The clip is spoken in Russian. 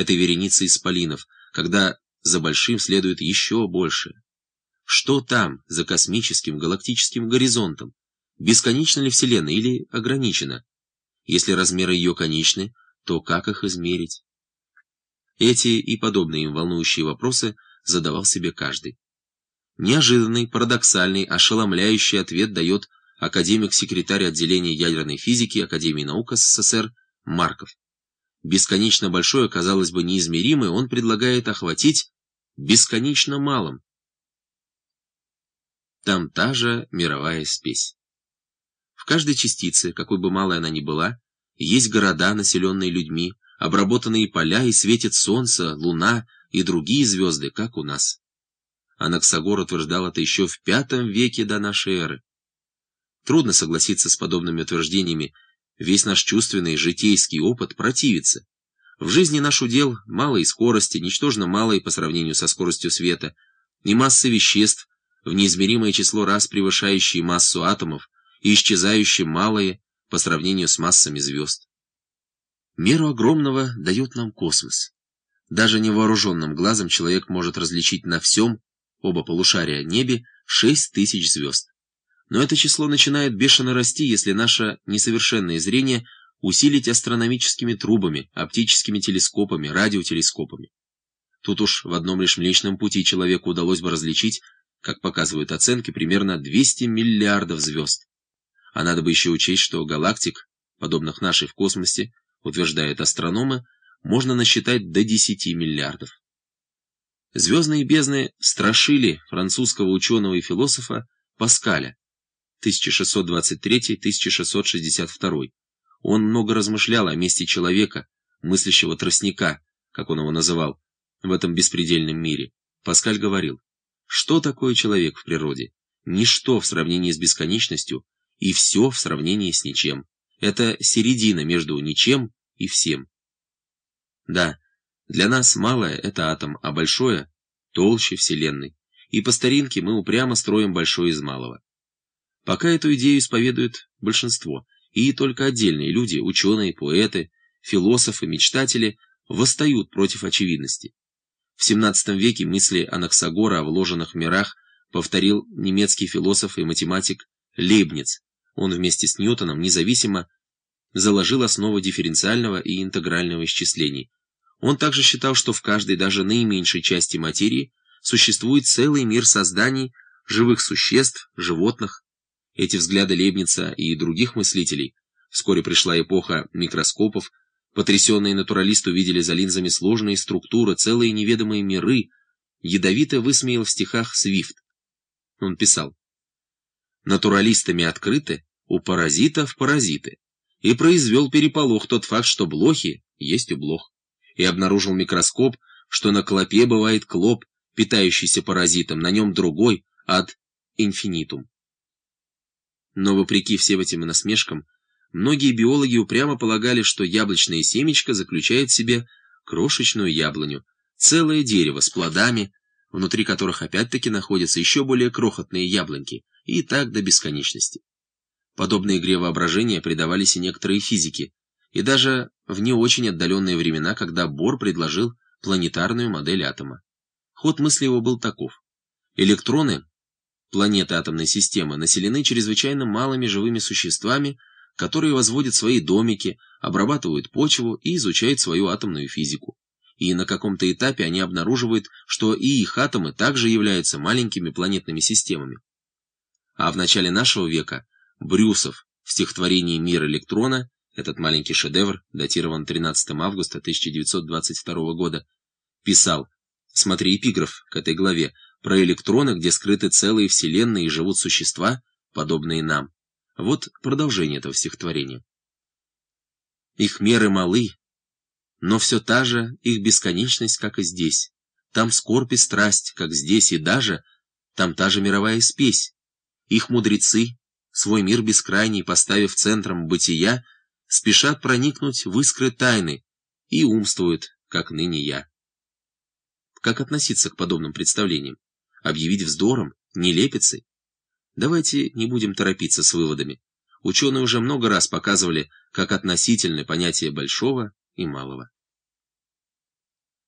этой вереницы исполинов, когда за большим следует еще больше. Что там, за космическим галактическим горизонтом? Бесконечна ли Вселенная или ограничена? Если размеры ее конечны, то как их измерить? Эти и подобные им волнующие вопросы задавал себе каждый. Неожиданный, парадоксальный, ошеломляющий ответ дает академик-секретарь отделения ядерной физики Академии наук СССР Марков. Бесконечно большое, казалось бы, неизмеримое, он предлагает охватить бесконечно малым. Там та же мировая спесь. В каждой частице, какой бы малой она ни была, есть города, населенные людьми, обработанные поля, и светит солнце, луна и другие звезды, как у нас. Анаксагор утверждал это еще в пятом веке до нашей эры. Трудно согласиться с подобными утверждениями, весь наш чувственный, житейский опыт противится. В жизни наш удел малой скорости, ничтожно малой по сравнению со скоростью света, и массы веществ, в неизмеримое число раз превышающие массу атомов и исчезающие малые по сравнению с массами звезд. Меру огромного дает нам космос. Даже невооруженным глазом человек может различить на всем, оба полушария небе, шесть тысяч звезд. Но это число начинает бешено расти, если наше несовершенное зрение усилить астрономическими трубами, оптическими телескопами, радиотелескопами. Тут уж в одном лишь Млечном Пути человеку удалось бы различить, как показывают оценки, примерно 200 миллиардов звезд. А надо бы еще учесть, что галактик, подобных нашей в космосе, утверждают астрономы, можно насчитать до 10 миллиардов. Звездные бездны страшили французского ученого и философа Паскаля, 1623-1662. Он много размышлял о месте человека, мыслящего тростника, как он его называл, в этом беспредельном мире. Паскаль говорил, что такое человек в природе? Ничто в сравнении с бесконечностью, и все в сравнении с ничем. Это середина между ничем и всем. Да, для нас малое — это атом, а большое — толще Вселенной. И по старинке мы упрямо строим большое из малого. Пока эту идею исповедует большинство, и только отдельные люди, ученые, поэты, философы, мечтатели, восстают против очевидности. В XVII веке мысли Анаксагора о вложенных мирах повторил немецкий философ и математик Лейбниц. Он вместе с Ньютоном независимо заложил основы дифференциального и интегрального исчислений. Он также считал, что в каждой, даже наименьшей части материи существует целый мир созданий, живых существ, животных, эти взгляды Лейбница и других мыслителей, вскоре пришла эпоха микроскопов, потрясенные натуралисты увидели за линзами сложные структуры, целые неведомые миры, ядовито высмеял в стихах Свифт. Он писал, «Натуралистами открыты, у паразитов паразиты, и произвел переполох тот факт, что блохи есть у блох, и обнаружил микроскоп, что на клопе бывает клоп, питающийся паразитом, на нем другой, от инфинитум. Но вопреки всем этим насмешкам, многие биологи упрямо полагали, что яблочное семечко заключает в себе крошечную яблоню, целое дерево с плодами, внутри которых опять-таки находятся еще более крохотные яблоньки, и так до бесконечности. Подобной игре воображения предавались и некоторые физики, и даже в не очень отдаленные времена, когда Бор предложил планетарную модель атома. Ход мысли его был таков. Электроны Планеты атомной системы населены чрезвычайно малыми живыми существами, которые возводят свои домики, обрабатывают почву и изучают свою атомную физику. И на каком-то этапе они обнаруживают, что и их атомы также являются маленькими планетными системами. А в начале нашего века Брюсов в стихотворении «Мир электрона» этот маленький шедевр, датирован 13 августа 1922 года, писал, смотри эпиграф к этой главе, про электроны, где скрыты целые вселенные и живут существа, подобные нам. Вот продолжение этого стихотворения. Их меры малы, но все та же их бесконечность, как и здесь. Там скорбь и страсть, как здесь, и даже там та же мировая спесь. Их мудрецы, свой мир бескрайний поставив центром бытия, спешат проникнуть в искры тайны и умствуют, как ныне я. Как относиться к подобным представлениям? Объявить вздором, нелепицей? Давайте не будем торопиться с выводами. Ученые уже много раз показывали, как относительны понятия большого и малого.